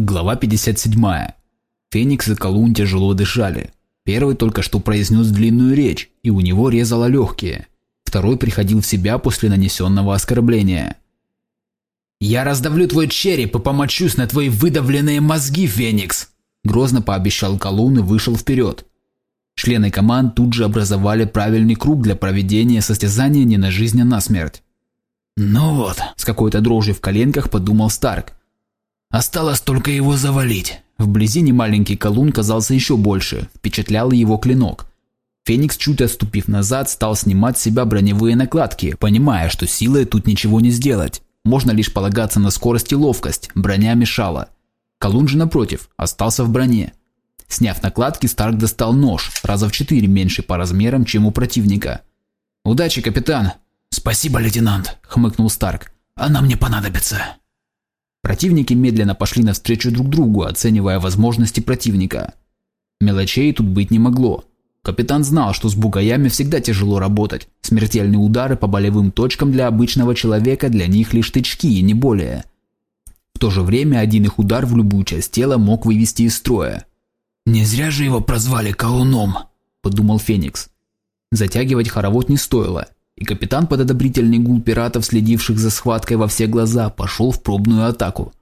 Глава 57. Феникс и Колун тяжело дышали. Первый только что произнес длинную речь, и у него резало легкие. Второй приходил в себя после нанесенного оскорбления. «Я раздавлю твой череп и помочусь на твои выдавленные мозги, Феникс!» Грозно пообещал Колун и вышел вперед. Члены команд тут же образовали правильный круг для проведения состязания не на жизнь, а на смерть. «Ну вот», – с какой-то дрожью в коленках подумал Старк. «Осталось только его завалить». Вблизи немаленький колун казался еще больше, впечатлял его клинок. Феникс, чуть отступив назад, стал снимать с себя броневые накладки, понимая, что силой тут ничего не сделать. Можно лишь полагаться на скорость и ловкость, броня мешала. Колун же, напротив, остался в броне. Сняв накладки, Старк достал нож, раза в четыре меньше по размерам, чем у противника. «Удачи, капитан!» «Спасибо, лейтенант», – хмыкнул Старк. «Она мне понадобится». Противники медленно пошли навстречу друг другу, оценивая возможности противника. Мелочей тут быть не могло. Капитан знал, что с бугаями всегда тяжело работать. Смертельные удары по болевым точкам для обычного человека для них лишь тычки и не более. В то же время один их удар в любую часть тела мог вывести из строя. «Не зря же его прозвали колуном», – подумал Феникс. Затягивать хоровод не стоило и капитан под одобрительный гул пиратов, следивших за схваткой во все глаза, пошел в пробную атаку.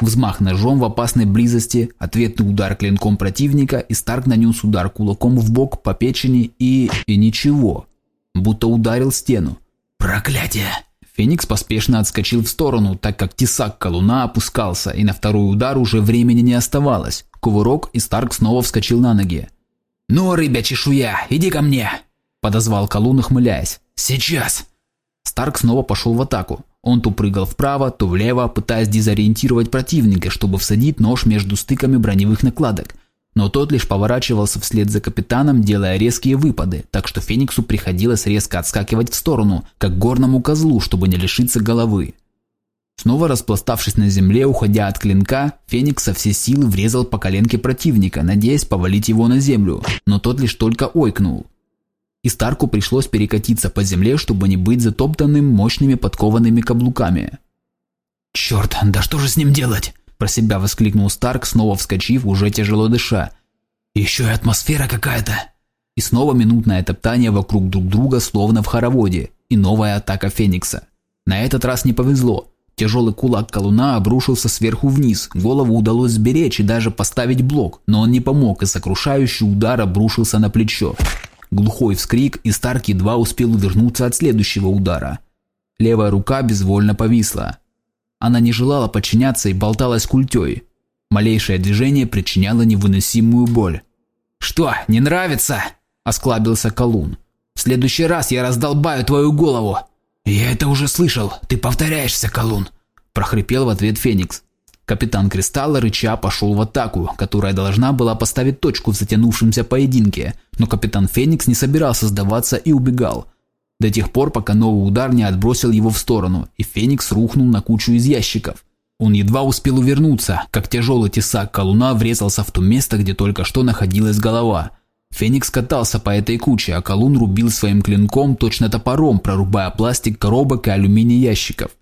Взмах ножом в опасной близости, ответный удар клинком противника, и Старк нанес удар кулаком в бок по печени и... и ничего. Будто ударил стену. «Проклятие!» Феникс поспешно отскочил в сторону, так как тесак колуна опускался, и на второй удар уже времени не оставалось. Кувырок, и Старк снова вскочил на ноги. «Ну, рыбя чешуя, иди ко мне!» – подозвал колун, ухмыляясь. «Сейчас!» Старк снова пошел в атаку. Он то прыгал вправо, то влево, пытаясь дезориентировать противника, чтобы всадить нож между стыками броневых накладок. Но тот лишь поворачивался вслед за капитаном, делая резкие выпады, так что Фениксу приходилось резко отскакивать в сторону, как горному козлу, чтобы не лишиться головы. Снова распластавшись на земле, уходя от клинка, Феникс со всей силы врезал по коленке противника, надеясь повалить его на землю, но тот лишь только ойкнул и Старку пришлось перекатиться по земле, чтобы не быть затоптанным мощными подкованными каблуками. «Черт, да что же с ним делать?» – про себя воскликнул Старк, снова вскочив, уже тяжело дыша. «Еще и атмосфера какая-то!» И снова минутное топтание вокруг друг друга, словно в хороводе, и новая атака Феникса. На этот раз не повезло. Тяжелый кулак колуна обрушился сверху вниз, голову удалось сберечь и даже поставить блок, но он не помог, и сокрушающий удар обрушился на плечо. Глухой вскрик, и Старк едва успел увернуться от следующего удара. Левая рука безвольно повисла. Она не желала подчиняться и болталась культей. Малейшее движение причиняло невыносимую боль. «Что, не нравится?» – осклабился Колун. «В следующий раз я раздолбаю твою голову!» «Я это уже слышал, ты повторяешься, Колун!» – прохрипел в ответ Феникс. Капитан Кристалла рыча пошел в атаку, которая должна была поставить точку в затянувшемся поединке, но капитан Феникс не собирался сдаваться и убегал. До тех пор, пока новый удар не отбросил его в сторону, и Феникс рухнул на кучу из ящиков. Он едва успел увернуться, как тяжелый тесак колуна врезался в то место, где только что находилась голова. Феникс катался по этой куче, а колун рубил своим клинком точно топором, прорубая пластик коробок и алюминий ящиков.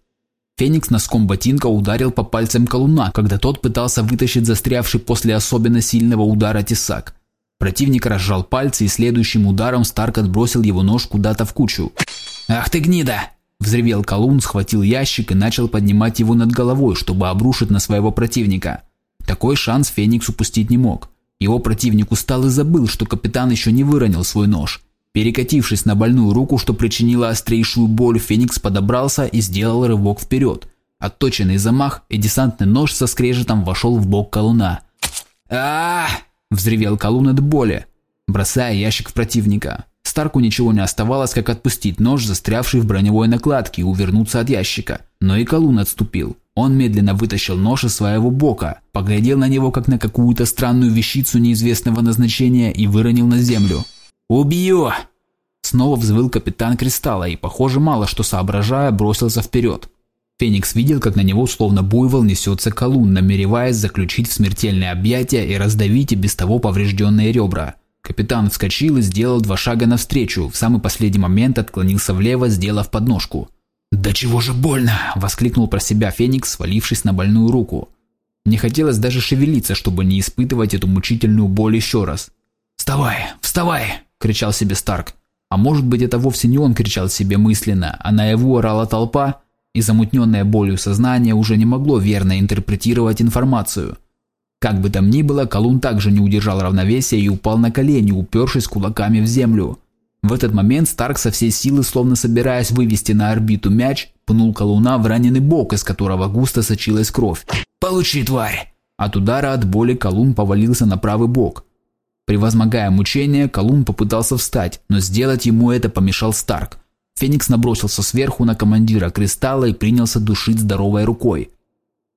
Феникс носком ботинка ударил по пальцам колуна, когда тот пытался вытащить застрявший после особенно сильного удара тесак. Противник разжал пальцы и следующим ударом Старк отбросил его нож куда-то в кучу. «Ах ты гнида!» Взревел колун, схватил ящик и начал поднимать его над головой, чтобы обрушить на своего противника. Такой шанс Феникс упустить не мог. Его противник устал и забыл, что капитан еще не выронил свой нож. Перекатившись на больную руку, что причинило острейшую боль, Феникс подобрался и сделал рывок вперед. Отточенный замах и десантный нож со скрежетом вошел в бок колуна. а, взревел колун от боли, бросая ящик в противника. Старку ничего не оставалось, как отпустить нож, застрявший в броневой накладке, и увернуться от ящика. Но и колун отступил. Он медленно вытащил нож из своего бока, поглядел на него, как на какую-то странную вещицу неизвестного назначения, и выронил на землю. «Убью!» Снова взвыл капитан Кристалла и, похоже, мало что соображая, бросился вперед. Феникс видел, как на него словно буйвол несется колун, намереваясь заключить в смертельное объятие и раздавить и без того поврежденные ребра. Капитан вскочил и сделал два шага навстречу, в самый последний момент отклонился влево, сделав подножку. «Да чего же больно!» – воскликнул про себя Феникс, свалившись на больную руку. Не хотелось даже шевелиться, чтобы не испытывать эту мучительную боль еще раз. «Вставай! Вставай!» – кричал себе Старк. А может быть это вовсе не он кричал себе мысленно, а на его орала толпа, и замутненное болью сознание уже не могло верно интерпретировать информацию. Как бы там ни было, Колун также не удержал равновесия и упал на колени, упершись кулаками в землю. В этот момент Старк со всей силы, словно собираясь вывести на орбиту мяч, пнул Колуна в раненый бок, из которого густо сочилась кровь. «Получи, тварь!» От удара от боли Колун повалился на правый бок. Превозмогая мучения, Колун попытался встать, но сделать ему это помешал Старк. Феникс набросился сверху на командира Кристалла и принялся душить здоровой рукой.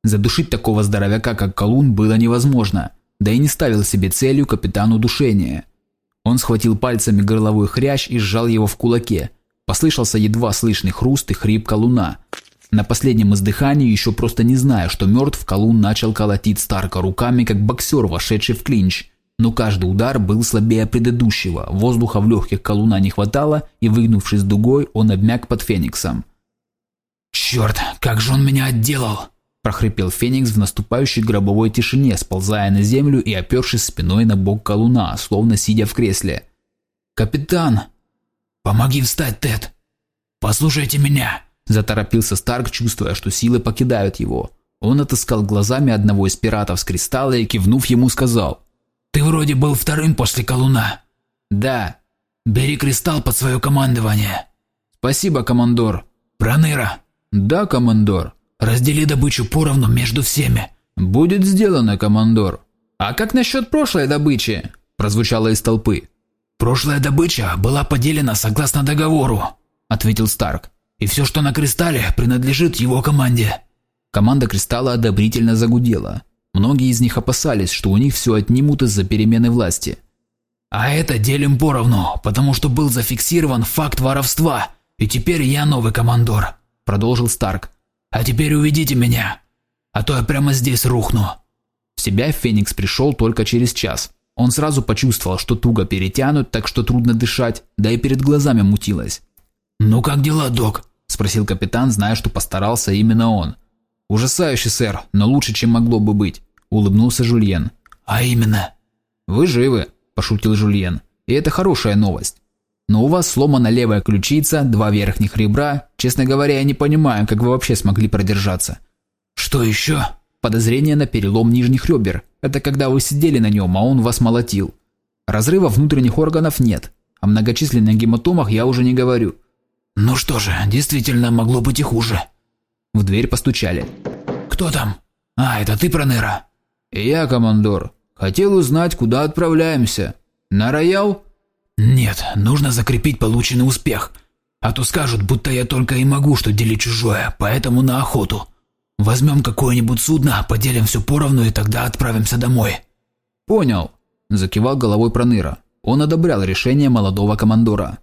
Задушить такого здоровяка, как Колун, было невозможно, да и не ставил себе целью капитану душения. Он схватил пальцами горловой хрящ и сжал его в кулаке. Послышался едва слышный хруст и хрип Колуна. На последнем издыхании, еще просто не зная, что мертв, Колун начал колотить Старка руками, как боксер, вошедший в клинч – но каждый удар был слабее предыдущего, воздуха в легких колуна не хватало, и выгнувшись дугой, он обмяк под Фениксом. «Черт, как же он меня отделал!» – прохрипел Феникс в наступающей гробовой тишине, сползая на землю и опершись спиной на бок колуна, словно сидя в кресле. «Капитан!» «Помоги встать, Тед!» «Послушайте меня!» – заторопился Старк, чувствуя, что силы покидают его. Он отыскал глазами одного из пиратов с кристалла и, кивнув ему, сказал ты вроде был вторым после колуна. Да. Бери кристалл под свое командование. Спасибо, командор. Проныра. Да, командор. Раздели добычу поровну между всеми. Будет сделано, командор. А как насчет прошлой добычи? Прозвучало из толпы. Прошлая добыча была поделена согласно договору, ответил Старк. И все, что на кристалле, принадлежит его команде. Команда кристалла одобрительно загудела. Многие из них опасались, что у них все отнимут из-за перемены власти. «А это делим поровну, потому что был зафиксирован факт воровства, и теперь я новый командор», – продолжил Старк. «А теперь уведите меня, а то я прямо здесь рухну». В себя Феникс пришел только через час. Он сразу почувствовал, что туго перетянут, так что трудно дышать, да и перед глазами мутилось. «Ну как дела, док?» – спросил капитан, зная, что постарался именно он. «Ужасающе, сэр, но лучше, чем могло бы быть», – улыбнулся Жульен. «А именно?» «Вы живы», – пошутил Жульен. «И это хорошая новость. Но у вас сломана левая ключица, два верхних ребра. Честно говоря, я не понимаю, как вы вообще смогли продержаться». «Что еще?» Подозрение на перелом нижних ребер. Это когда вы сидели на нем, а он вас молотил. Разрыва внутренних органов нет. О многочисленных гематомах я уже не говорю. Ну что же, действительно могло быть и хуже. В дверь постучали. «Кто там? А, это ты, Пронера?» «Я, командор. Хотел узнать, куда отправляемся. На роял?» «Нет, нужно закрепить полученный успех. А то скажут, будто я только и могу что делить чужое, поэтому на охоту. Возьмем какое-нибудь судно, поделим все поровну и тогда отправимся домой». «Понял», – закивал головой Проныра. Он одобрял решение молодого командора.